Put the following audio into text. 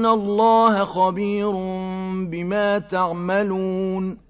إِنَّ اللَّهَ خَبِيرٌ بِمَا تَعْمَلُونَ